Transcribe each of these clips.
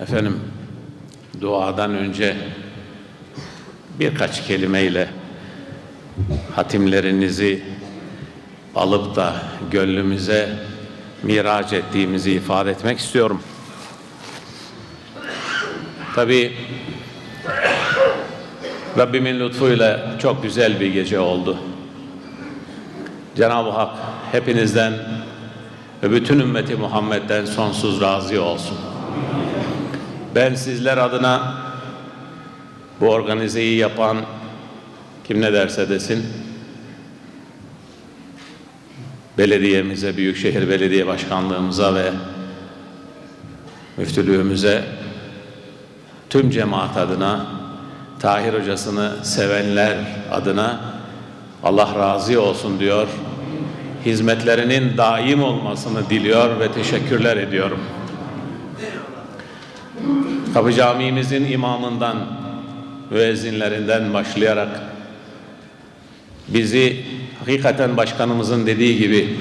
Efendim duadan önce birkaç kelimeyle hatimlerinizi alıp da gönlümüze miraç ettiğimizi ifade etmek istiyorum. Tabi Rabbimin lütfuyla çok güzel bir gece oldu. Cenab-ı Hak hepinizden ve bütün ümmeti Muhammed'den sonsuz razı olsun. Ben sizler adına bu organizeyi yapan kim ne derse desin belediyemize, Büyükşehir Belediye Başkanlığımıza ve müftülüğümüze tüm cemaat adına Tahir hocasını sevenler adına Allah razı olsun diyor. Hizmetlerinin daim olmasını diliyor ve teşekkürler ediyorum. Kapı Camimizin imamından, müezzinlerinden başlayarak bizi hakikaten başkanımızın dediği gibi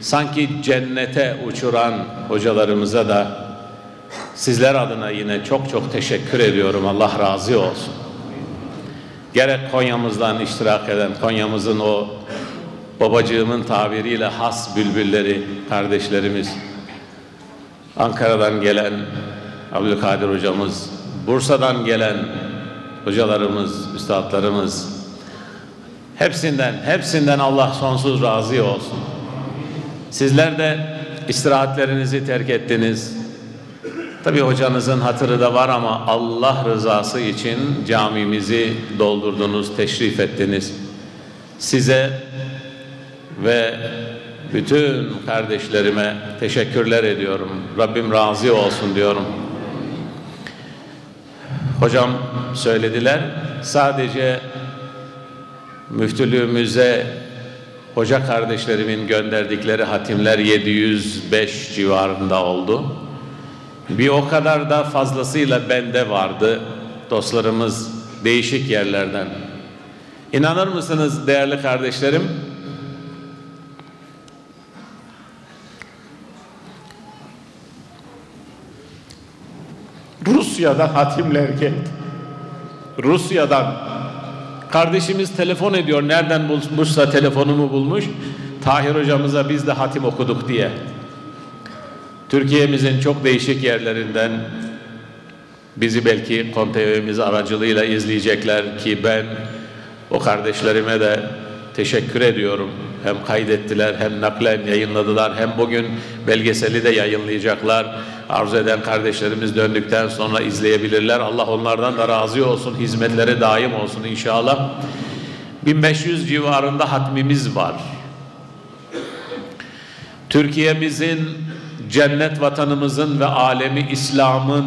sanki cennete uçuran hocalarımıza da sizler adına yine çok çok teşekkür ediyorum. Allah razı olsun. Gerek Konya'mızdan iştirak eden, Konya'mızın o babacığımın tabiriyle has bülbülleri, kardeşlerimiz, Ankara'dan gelen Abdülkadir hocamız, Bursa'dan gelen hocalarımız, üstadlarımız, hepsinden, hepsinden Allah sonsuz razı olsun. Sizler de istirahatlerinizi terk ettiniz. Tabi hocanızın hatırı da var ama Allah rızası için camimizi doldurdunuz, teşrif ettiniz. Size ve bütün kardeşlerime teşekkürler ediyorum. Rabbim razı olsun diyorum. Hocam söylediler. Sadece müftülüğümüze hoca kardeşlerimin gönderdikleri hatimler 705 civarında oldu. Bir o kadar da fazlasıyla bende vardı. Dostlarımız değişik yerlerden. İnanır mısınız değerli kardeşlerim? Rusya'da hatimler geldi. Rusya'dan kardeşimiz telefon ediyor. Nereden bulmuşsa telefonumu bulmuş. Tahir hocamıza biz de hatim okuduk diye. Türkiye'mizin çok değişik yerlerinden bizi belki kontvemiz aracılığıyla izleyecekler ki ben o kardeşlerime de teşekkür ediyorum. Hem kaydettiler hem naklen yayınladılar hem bugün belgeseli de yayınlayacaklar. Arzu eden kardeşlerimiz döndükten sonra izleyebilirler. Allah onlardan da razı olsun. Hizmetleri daim olsun inşallah. 1500 civarında hatmimiz var. Türkiye'mizin cennet vatanımızın ve alemi İslam'ın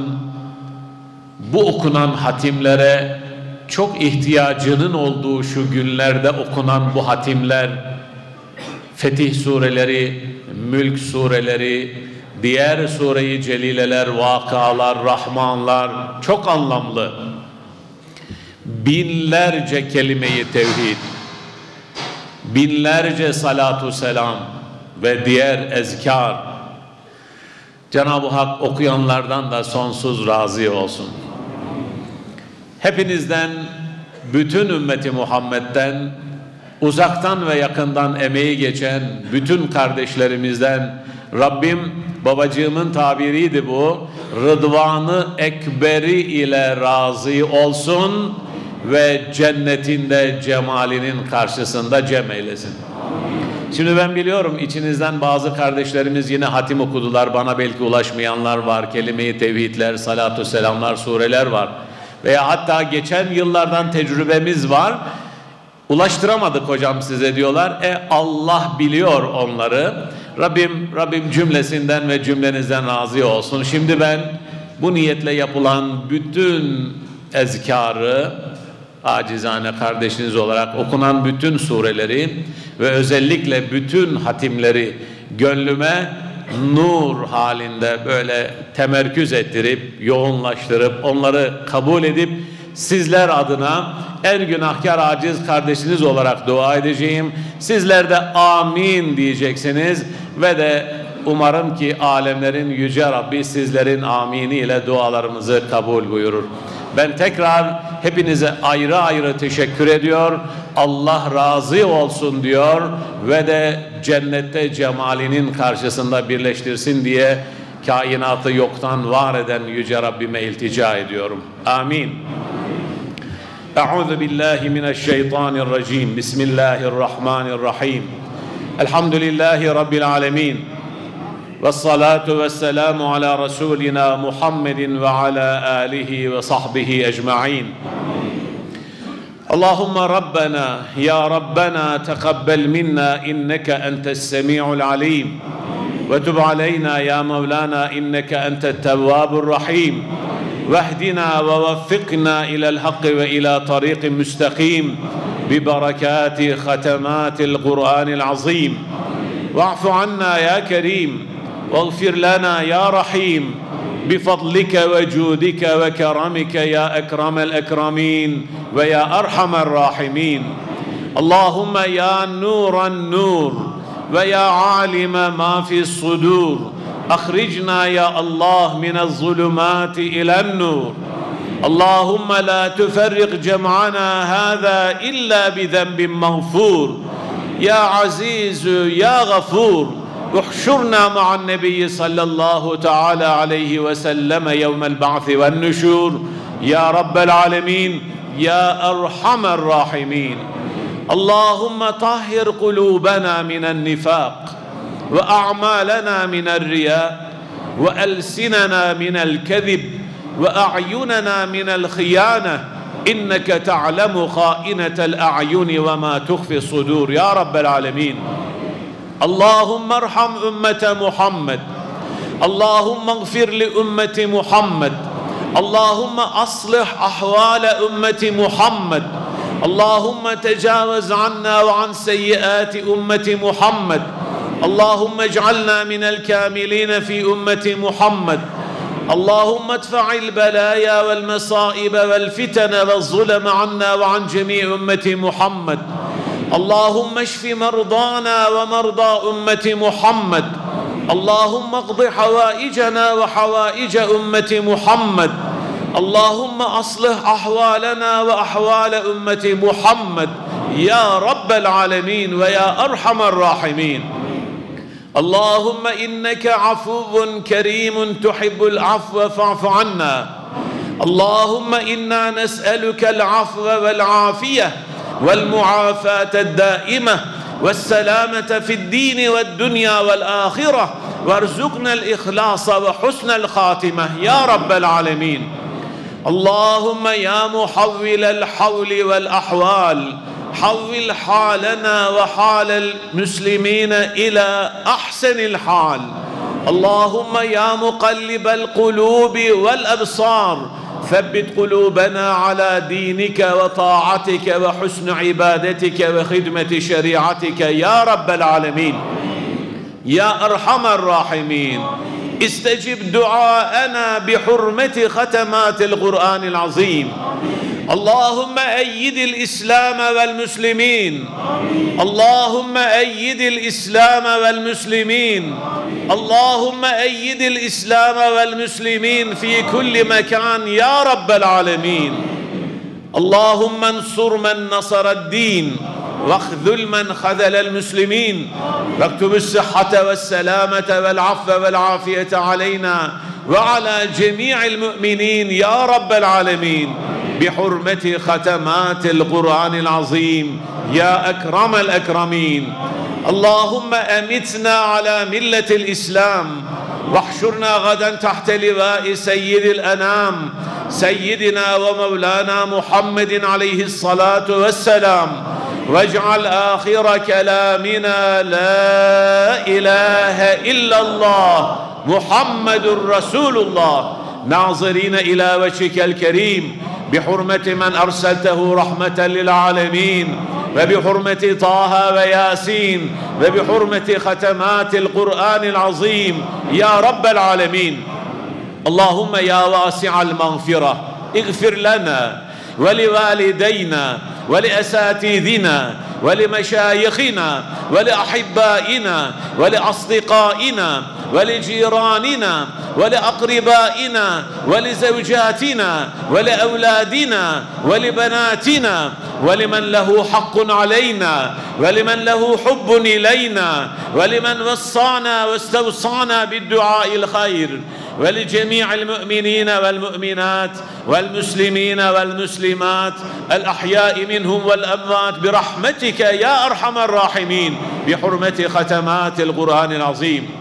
bu okunan hatimlere çok ihtiyacının olduğu şu günlerde okunan bu hatimler Fetih sureleri, Mülk sureleri, diğer sureyi celileler, vakalar, rahmanlar çok anlamlı. Binlerce kelimeyi tevhid, binlerce salatu selam ve diğer ezkar. Cenab-ı Hak okuyanlardan da sonsuz razı olsun. Hepinizden, bütün ümmeti Muhammed'den, uzaktan ve yakından emeği geçen bütün kardeşlerimizden Rabbim babacığımın tabiriydi bu. Rıdvanı ekberi ile razı olsun ve cennetinde cemalinin karşısında cem eylesin. Şimdi ben biliyorum içinizden bazı kardeşlerimiz yine hatim okudular. Bana belki ulaşmayanlar var. Kelime-i tevhidler, salatu selamlar, sureler var. Veya hatta geçen yıllardan tecrübemiz var. Ulaştıramadık hocam size diyorlar. E Allah biliyor onları. Rabbim Rabbim cümlesinden ve cümlenizden razı olsun. Şimdi ben bu niyetle yapılan bütün ezkarı acizane kardeşiniz olarak okunan bütün sureleri ve özellikle bütün hatimleri gönlüme nur halinde böyle temerküz ettirip yoğunlaştırıp onları kabul edip sizler adına en günahkar aciz kardeşiniz olarak dua edeceğim. Sizler de amin diyeceksiniz ve de umarım ki alemlerin yüce Rabbi sizlerin amini ile dualarımızı kabul buyurur. Ben tekrar hepinize ayrı ayrı teşekkür ediyor. Allah razı olsun diyor ve de cennette cemalinin karşısında birleştirsin diye kainatı yoktan var eden yüce Rabbime iltica ediyorum. Amin. Euzu billahi mineşşeytanirracim. Bismillahirrahmanirrahim. Elhamdülillahi rabbil alamin. والصلاة والسلام على رسولنا محمد وعلى آله وصحبه أجمعين اللهم ربنا يا ربنا تقبل منا إنك أنت السميع العليم وتب علينا يا مولانا إنك أنت التواب الرحيم واهدنا ووفقنا إلى الحق وإلى طريق مستقيم ببركات ختمات القرآن العظيم. واعف عنا يا كريم واغفر لنا يا رحيم بفضلك وجودك وكرمك يا أكرم الأكرمين ويا أرحم الراحمين. اللهم يا نور النور ويا عالم ما في الصدور أخرجنا يا الله من الظلمات إلى النور. اللهم لا تفرق جمعنا هذا إلا بذنب مغفور. يا عزيز يا غفور. احشرنا مع النبي صلى الله تعالى عليه وسلم يوم البعث والنشور. يا رب العالمين يا أرحم الراحمين. اللهم طهر قلوبنا من النفاق. وأعمالنا من الرياء وألسننا من الكذب وأعيننا من الخيانة. إنك تعلم خائنة الأعين وما تخفي الصدور. يا رب العالمين. اللهم ارحم أمة محمد. اللهم اغفر لأمة محمد. اللهم أصلح أحوال أمة محمد. اللهم تجاوز عنا وعن سيئات أمة محمد. اللهم اجعلنا من الكاملين في أمة محمد. اللهم ادفع البلايا والمصائب والفتن والظلم عنا وعن جميع أمة محمد. اللهم اشف مرضانا ومرضى أمة محمد. اللهم اقض حوائجنا وحوائج أمة محمد. اللهم أصلح أحوالنا وأحوال أمة محمد. يا رب العالمين ويا أرحم الراحمين. اللهم إنك عفو كريم تحب العفو فاعف عنا. اللهم إنا نسألك العفو والعافية والمعافاة الدائمة والسلامة في الدين والدنيا والآخرة. وارزقنا الإخلاص وحسن الخاتمة. يا رب العالمين. اللهم يا محول الحول والأحوال. حول حالنا وحال المسلمين إلى أحسن الحال. اللهم يا مقلب القلوب والأبصار ثبت قلوبنا على دينك وطاعتك وحسن عبادتك وخدمة شريعتك يا رب العالمين. يا أرحم الراحمين. استجب دعاءنا بحرمة ختمات القرآن العظيم. اللهم أيد الإسلام والمسلمين. اللهم أيد الإسلام والمسلمين. اللهم أيد الإسلام والمسلمين في كل مكان يا رب العالمين. اللهم انصر من نصر الدين واخذل من خذل المسلمين. واكتب الصحة والسلامة والعفو والعافية علينا وعلى جميع المؤمنين يا رب العالمين. بحرمه ختمات القران العظيم يا اكرم الاكرمين اللهم امتنا على مله الاسلام واحشرنا غدا تحت لواء سيد الانام سيدنا ومولانا محمد عليه الصلاه والسلام واجعل اخر كلامنا لا اله الا الله محمد رسول الله ناظرين الى وجهك الكريم بحرمة من أرسلته رحمة للعالمين وبحرمة طه وياسين وبحرمة ختمات القرآن العظيم. يا رب العالمين اللهم يا واسع المغفرة اغفر لنا ولوالدينا ولأساتذنا ولمشايخنا ولأحبائنا ولأصدقائنا ولجيراننا ولأقربائنا ولزوجاتنا ولأولادنا ولبناتنا ولمن له حق علينا ولمن له حب إلينا ولمن وصانا واستوصانا بالدعاء الخير ولجميع المؤمنين والمؤمنات والمسلمين والمسلمات الأحياء منهم والأموات برحمتك يا أرحم الراحمين بحرمة ختمات القرآن العظيم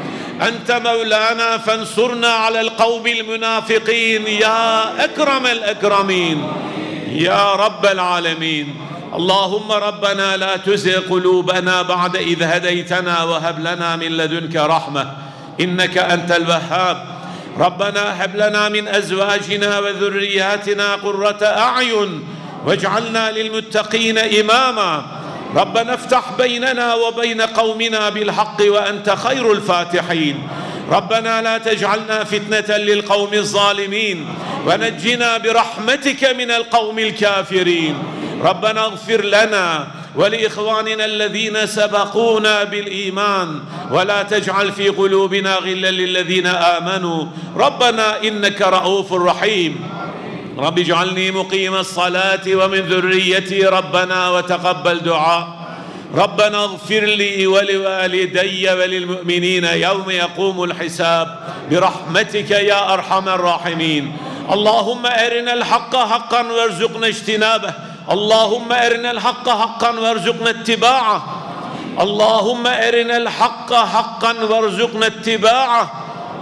أنت مولانا فانصرنا على القوم المنافقين يا أكرم الأكرمين يا رب العالمين. اللهم ربنا لا تزغ قلوبنا بعد إذ هديتنا وهب لنا من لدنك رحمة إنك أنت الوهاب. ربنا هب لنا من أزواجنا وذرياتنا قرة أعين واجعلنا للمتقين إماما. ربنا افتح بيننا وبين قومنا بالحق وأنت خير الفاتحين. ربنا لا تجعلنا فتنة للقوم الظالمين ونجنا برحمتك من القوم الكافرين. ربنا اغفر لنا ولإخواننا الذين سبقونا بالإيمان ولا تجعل في قلوبنا غلا للذين آمنوا. ربنا إنك رؤوف رحيم. رب اجعلني مقيم الصلاة ومن ذريتي ربنا وتقبل دعاء. ربنا اغفر لي ولوالدي وللمؤمنين يوم يقوم الحساب. برحمتك يا أرحم الراحمين. اللهم أرنا الحق حقا وارزقنا اجتنابه. اللهم أرنا الحق حقا وارزقنا اتباعه. اللهم أرنا الحق حقا وارزقنا اتباعه.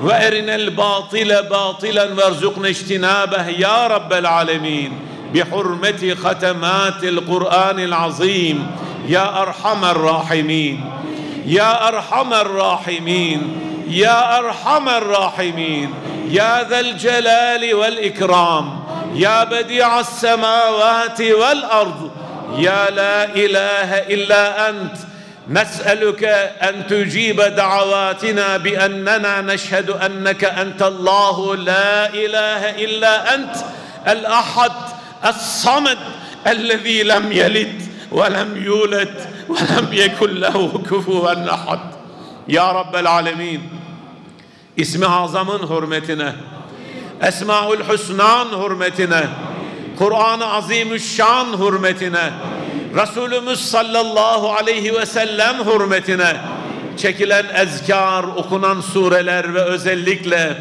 وارنا الباطل باطلا وارزقنا اجتنابه يا رب العالمين بحرمة ختمات القرآن العظيم. يا أرحم الراحمين. يا أرحم الراحمين. يا أرحم الراحمين. يا ذا الجلال والإكرام. يا بديع السماوات والأرض. يا لا إله إلا أنت. نسألك أن تجيب دعواتنا بأننا نشهد أنك أنت الله لا إله إلا أنت الأحد الصمد الذي لم يلد ولم يولد ولم يكن له كفوا أحد. يا رب العالمين اسم azamın hürmetine Esmaül Hüsnan hürmetine Kur'an-ı Azimüşşan hürmetine Resulümüz sallallahu aleyhi ve sellem hürmetine çekilen ezkar, okunan sureler ve özellikle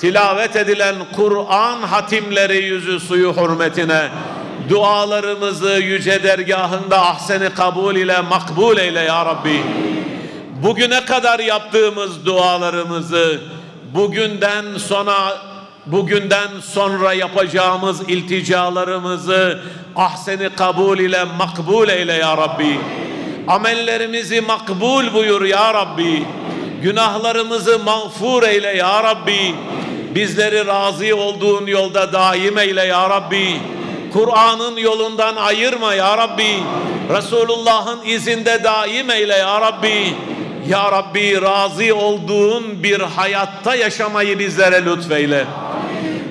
tilavet edilen Kur'an hatimleri yüzü suyu hürmetine dualarımızı yüce dergahında ahseni kabul ile makbul eyle ya Rabbi. Bugüne kadar yaptığımız dualarımızı bugünden sonra bugünden sonra yapacağımız ilticalarımızı ahseni kabul ile makbul eyle ya Rabbi. Amellerimizi makbul buyur ya Rabbi. Günahlarımızı mağfur eyle ya Rabbi. Bizleri razı olduğun yolda daim eyle ya Rabbi. Kur'an'ın yolundan ayırma ya Rabbi. Resulullah'ın izinde daim eyle ya Rabbi. Ya Rabbi razı olduğun bir hayatta yaşamayı bizlere lütfeyle.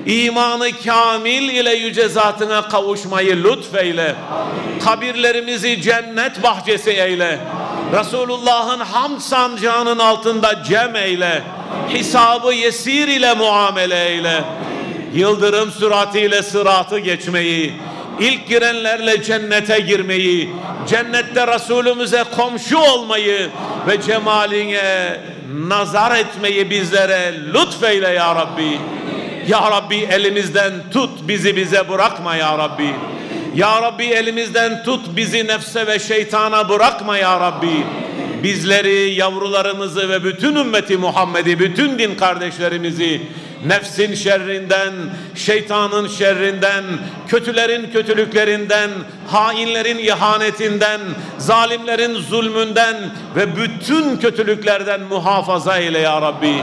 İmanı kamil ile yüce zatına kavuşmayı lütfeyle. Kabirlerimizi cennet bahçesi eyle. Resulullah'ın ham sancağının altında cem eyle. Hesabı yesir ile muamele eyle. Yıldırım süratiyle sıratı geçmeyi, ilk girenlerle cennete girmeyi, cennette Resulümüze komşu olmayı ve cemaline nazar etmeyi bizlere lütfeyle ya Rabbi. Ya Rabbi elimizden tut bizi bize bırakma ya Rabbi. Ya Rabbi elimizden tut bizi nefse ve şeytana bırakma ya Rabbi. Bizleri, yavrularımızı ve bütün ümmeti Muhammed'i, bütün din kardeşlerimizi nefsin şerrinden, şeytanın şerrinden, kötülerin kötülüklerinden, hainlerin ihanetinden, zalimlerin zulmünden ve bütün kötülüklerden muhafaza eyle ya Rabbi.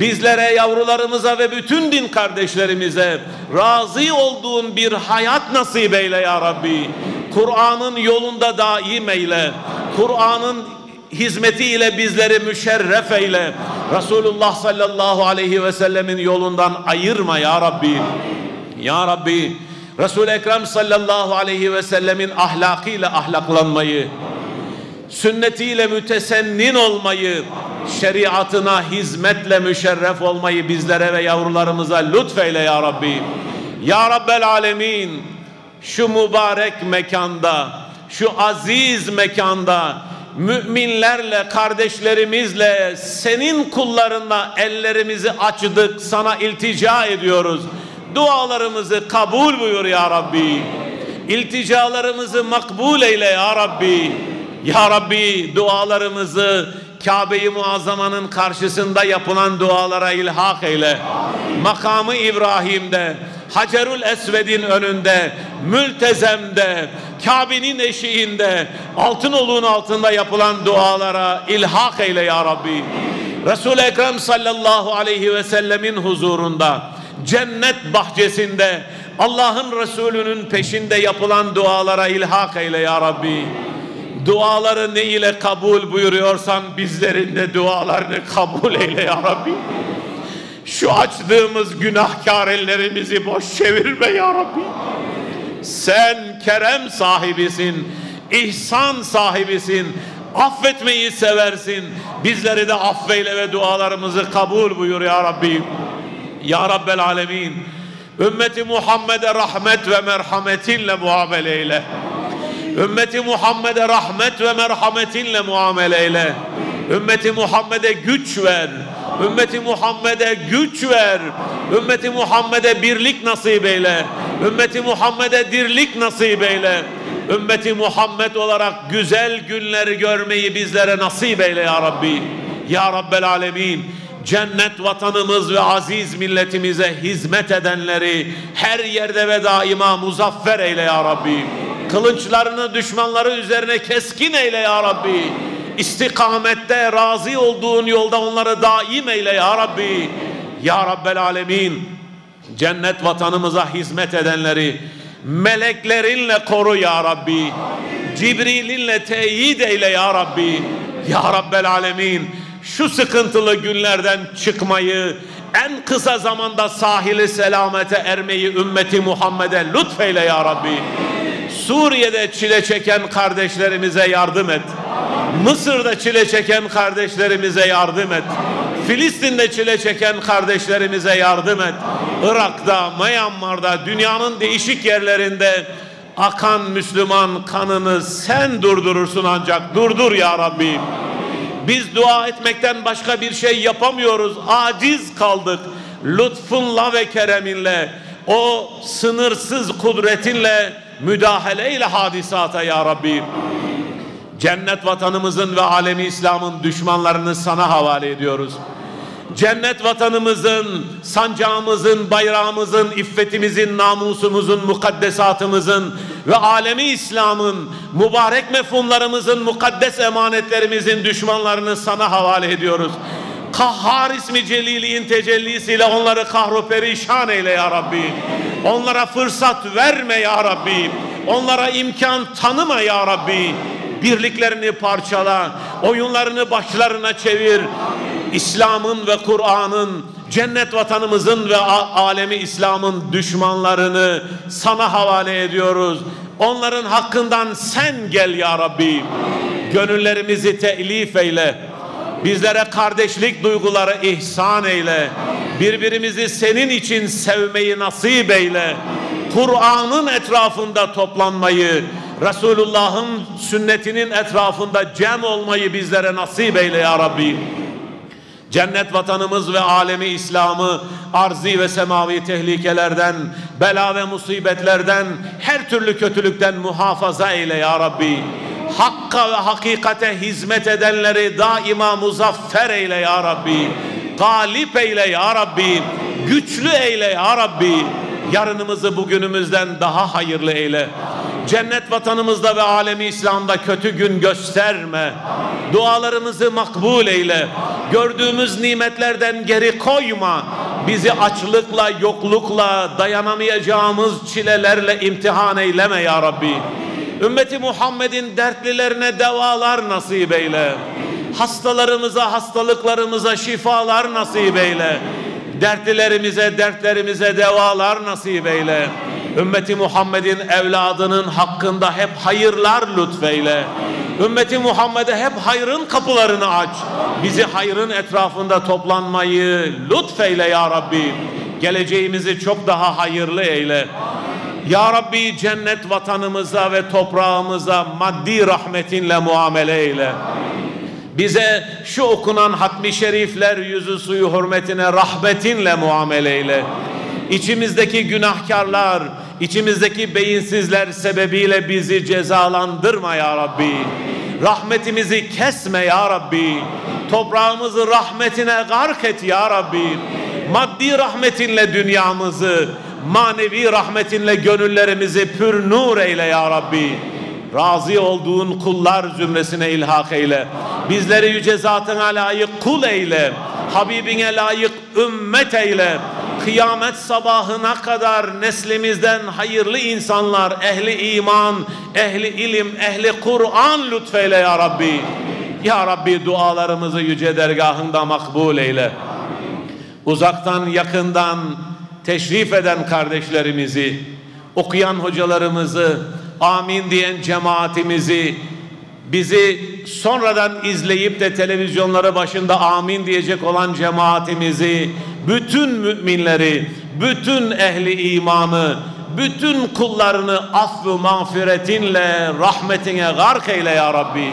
Bizlere, yavrularımıza ve bütün din kardeşlerimize razı olduğun bir hayat nasip eyle ya Rabbi. Kur'an'ın yolunda daim eyle. Kur'an'ın hizmetiyle bizleri müşerref eyle. Resulullah sallallahu aleyhi ve sellemin yolundan ayırma ya Rabbi. Ya Rabbi Resul-i Ekrem sallallahu aleyhi ve sellemin ahlakıyla ahlaklanmayı, sünnetiyle mütesennin olmayı, şeriatına hizmetle müşerref olmayı bizlere ve yavrularımıza lütfeyle ya Rabbi. Ya Rabbel Alemin şu mübarek mekanda, şu aziz mekanda müminlerle, kardeşlerimizle senin kullarına ellerimizi açtık, sana iltica ediyoruz. Dualarımızı kabul buyur ya Rabbi. İlticalarımızı makbul eyle ya Rabbi. Ya Rabbi dualarımızı Kabe-i Muazzama'nın karşısında yapılan dualara ilhak eyle. Makamı İbrahim'de, Hacerül Esved'in önünde, mültezemde, Kabe'nin eşiğinde, altın oluğun altında yapılan dualara ilhak eyle ya Rabbi. Resul-i Ekrem sallallahu aleyhi ve sellemin huzurunda, cennet bahçesinde, Allah'ın Resulü'nün peşinde yapılan dualara ilhak eyle ya Rabbi. Duaları ne ile kabul buyuruyorsan bizlerin de dualarını kabul eyle ya Rabbi. Şu açtığımız günahkar ellerimizi boş çevirme ya Rabbi. Sen kerem sahibisin, ihsan sahibisin, affetmeyi seversin. Bizleri de affeyle ve dualarımızı kabul buyur ya Rabbi. Ya Rabbel Alemin. Ümmeti Muhammed'e rahmet ve merhametinle muamele eyle. Ümmeti Muhammed'e rahmet ve merhametinle muamele eyle. Ümmeti Muhammed'e güç ver. Ümmeti Muhammed'e güç ver. Ümmeti Muhammed'e birlik nasip eyle. Ümmeti Muhammed'e dirlik nasip eyle. Ümmeti Muhammed olarak güzel günleri görmeyi bizlere nasip eyle ya Rabbi. Ya Rabbel Alemin cennet vatanımız ve aziz milletimize hizmet edenleri her yerde ve daima muzaffer eyle ya Rabbi. Kılıçlarını düşmanları üzerine keskin eyle ya Rabbi. İstikamette razı olduğun yolda onları daim eyle ya Rabbi. Ya Rabbel Alemin cennet vatanımıza hizmet edenleri meleklerinle koru ya Rabbi. Cibril'inle teyit eyle ya Rabbi. Ya Rabbel Alemin şu sıkıntılı günlerden çıkmayı en kısa zamanda sahili selamete ermeyi ümmeti Muhammed'e lütfeyle ya Rabbi. Suriye'de çile çeken kardeşlerimize yardım et. Mısır'da çile çeken kardeşlerimize yardım et. Filistin'de çile çeken kardeşlerimize yardım et. Irak'ta, Myanmar'da, dünyanın değişik yerlerinde akan Müslüman kanını sen durdurursun ancak durdur ya Rabbi. Biz dua etmekten başka bir şey yapamıyoruz. Aciz kaldık. Lütfunla ve kereminle o sınırsız kudretinle müdahaleyle hadisata ya Rabbi. Cennet vatanımızın ve alemi İslam'ın düşmanlarını sana havale ediyoruz. Cennet vatanımızın, sancağımızın, bayrağımızın, iffetimizin, namusumuzun, mukaddesatımızın ve alemi İslam'ın mübarek mefhumlarımızın, mukaddes emanetlerimizin düşmanlarını sana havale ediyoruz. Kahhar ismi celiliğin tecellisiyle onları kahru perişan eyle ya Rabbi. Onlara fırsat verme ya Rabbi. Onlara imkan tanıma ya Rabbi. Birliklerini parçala, oyunlarını başlarına çevir. İslam'ın ve Kur'an'ın, cennet vatanımızın ve alemi İslam'ın düşmanlarını sana havale ediyoruz. Onların hakkından sen gel ya Rabbi. Gönüllerimizi telif eyle. Bizlere kardeşlik duyguları ihsan eyle. Birbirimizi senin için sevmeyi nasip eyle. Kur'an'ın etrafında toplanmayı, Resulullah'ın sünnetinin etrafında cem olmayı bizlere nasip eyle ya Rabbi. Cennet vatanımız ve alemi İslam'ı arzi ve semavi tehlikelerden, bela ve musibetlerden, her türlü kötülükten muhafaza eyle ya Rabbi. Hakka ve hakikate hizmet edenleri daima muzaffer eyle ya Rabbi. Galip eyle ya Rabbi. Güçlü eyle ya Rabbi. Yarınımızı bugünümüzden daha hayırlı eyle. Cennet vatanımızda ve alemi İslam'da kötü gün gösterme. Dualarımızı makbul eyle. Gördüğümüz nimetlerden geri koyma. Bizi açlıkla, yoklukla, dayanamayacağımız çilelerle imtihan eyleme ya Rabbi. Ümmeti Muhammed'in dertlilerine devalar nasip eyle. Hastalarımıza, hastalıklarımıza şifalar nasip eyle. Dertlilerimize, dertlerimize devalar nasip eyle. Ümmeti Muhammed'in evladının hakkında hep hayırlar lütfeyle. Ümmeti Muhammed'e hep hayrın kapılarını aç. Bizi hayrın etrafında toplanmayı lütfeyle ya Rabbi. Geleceğimizi çok daha hayırlı eyle. Ya Rabbi cennet vatanımıza ve toprağımıza maddi rahmetinle muamele eyle. Bize şu okunan hatmi şerifler yüzü suyu hürmetine rahmetinle muamele eyle. İçimizdeki günahkarlar, içimizdeki beyinsizler sebebiyle bizi cezalandırma ya Rabbi. Rahmetimizi kesme ya Rabbi. Toprağımızı rahmetine gark et ya Rabbi. Maddi rahmetinle dünyamızı, manevi rahmetinle gönüllerimizi pür nur eyle ya Rabbi. Razı olduğun kullar zümresine ilhak eyle. Bizleri yüce zatına layık kul eyle. Habibine layık ümmet eyle. Kıyamet sabahına kadar neslimizden hayırlı insanlar, ehli iman, ehli ilim, ehli Kur'an lütfeyle ya Rabbi. Ya Rabbi dualarımızı yüce dergahında makbul eyle. Uzaktan yakından teşrif eden kardeşlerimizi, okuyan hocalarımızı, amin diyen cemaatimizi, bizi sonradan izleyip de televizyonları başında amin diyecek olan cemaatimizi, bütün müminleri, bütün ehli imanı, bütün kullarını affı mağfiretinle, rahmetine gark eyle ya Rabbi.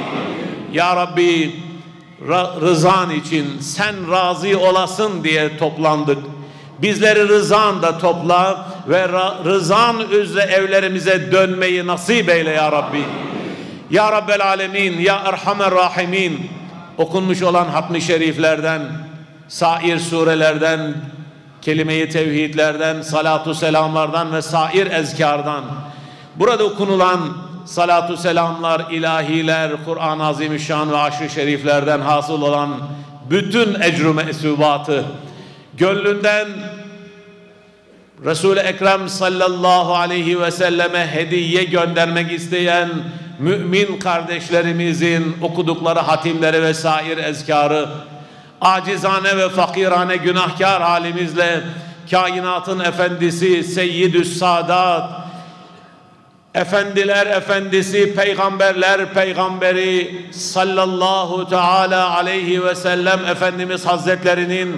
Ya Rabbi rızan için sen razı olasın diye toplandık. Bizleri rızan da topla ve rızan üzere evlerimize dönmeyi nasip eyle ya Rabbi. Ya Rabbel Alemin, Ya Erhamer Rahimin okunmuş olan hatmi şeriflerden, sair surelerden, kelime-i tevhidlerden, salatu selamlardan ve sair ezkardan burada okunulan salatu selamlar, ilahiler, Kur'an-ı Azimüşşan ve aşrı şeriflerden hasıl olan bütün ecru mesubatı gönlünden Resul-i Ekrem sallallahu aleyhi ve selleme hediye göndermek isteyen mümin kardeşlerimizin okudukları hatimleri ve sair ezkarı acizane ve fakirane günahkar halimizle kainatın efendisi Seyyidüs Sadat efendiler efendisi peygamberler peygamberi sallallahu teala aleyhi ve sellem Efendimiz Hazretlerinin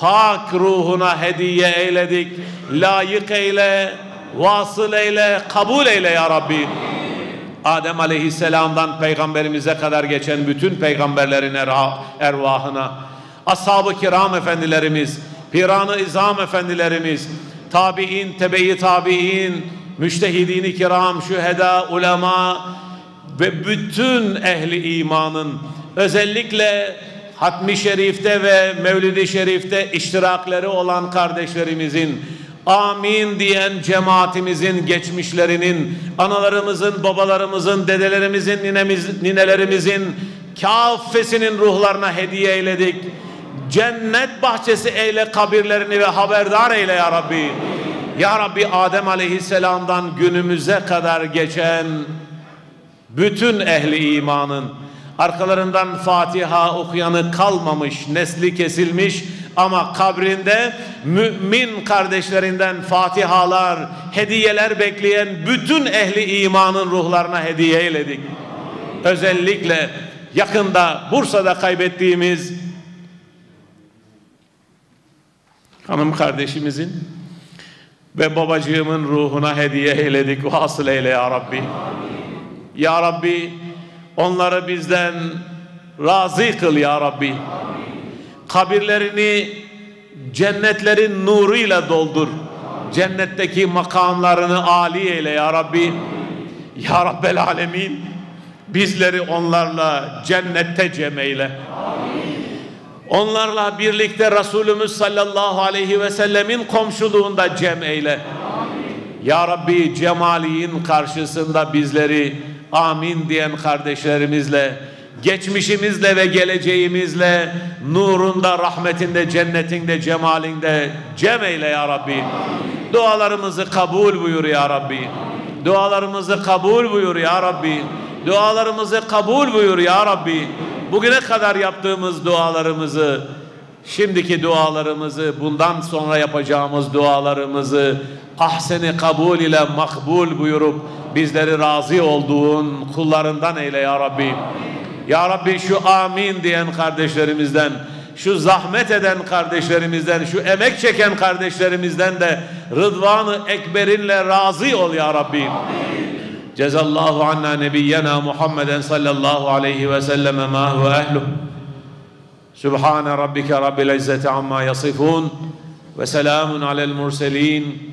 pak ruhuna hediye eyledik. Layık eyle, vasıl eyle, kabul eyle ya Rabbi. Adem aleyhisselamdan peygamberimize kadar geçen bütün peygamberlerin ervahına, ashab-ı kiram efendilerimiz, piran-ı izam efendilerimiz, tabi'in, tebe-i tabi'in, müştehidin-i kiram, şüheda, ulema ve bütün ehli imanın özellikle Hatmi Şerif'te ve Mevlid-i Şerif'te iştirakleri olan kardeşlerimizin amin diyen cemaatimizin geçmişlerinin, analarımızın, babalarımızın, dedelerimizin, ninemiz, ninelerimizin kafesinin ruhlarına hediye eyledik. Cennet bahçesi eyle kabirlerini ve haberdar eyle ya Rabbi. Ya Rabbi Adem Aleyhisselam'dan günümüze kadar geçen bütün ehli imanın arkalarından Fatiha okuyanı kalmamış, nesli kesilmiş ama kabrinde mümin kardeşlerinden Fatihalar, hediyeler bekleyen bütün ehli imanın ruhlarına hediye eyledik. Özellikle yakında Bursa'da kaybettiğimiz hanım kardeşimizin ve babacığımın ruhuna hediye eyledik. Vasıl eyle ya Rabbi. Ya Rabbi onları bizden razı kıl ya Rabbi. Kabirlerini cennetlerin nuruyla doldur. Cennetteki makamlarını âli eyle ya Rabbi. Ya Rabbel Alemin bizleri onlarla cennette cem eyle. Onlarla birlikte Resulümüz sallallahu aleyhi ve sellemin komşuluğunda cem eyle. Ya Rabbi cemaliğin karşısında bizleri amin diyen kardeşlerimizle, geçmişimizle ve geleceğimizle nurunda, rahmetinde, cennetinde, cemalinde cem eyle ya Rabbi. Dualarımızı kabul buyur ya Rabbi. Dualarımızı kabul buyur ya Rabbi. Dualarımızı kabul buyur ya Rabbi. Bugüne kadar yaptığımız dualarımızı, şimdiki dualarımızı, bundan sonra yapacağımız dualarımızı ahseni kabul ile makbul buyurup bizleri razı olduğun kullarından eyle ya Rabbi. Ya Rabbi şu amin diyen kardeşlerimizden, şu zahmet eden kardeşlerimizden, şu emek çeken kardeşlerimizden de rıdvanı ekberinle razı ol ya Rabbi. Cezallahu anna nebiyyena Muhammeden sallallahu aleyhi ve selleme ma huve ehluh. Sübhane rabbike rabbil izzeti amma yasifun ve selamun alel murselin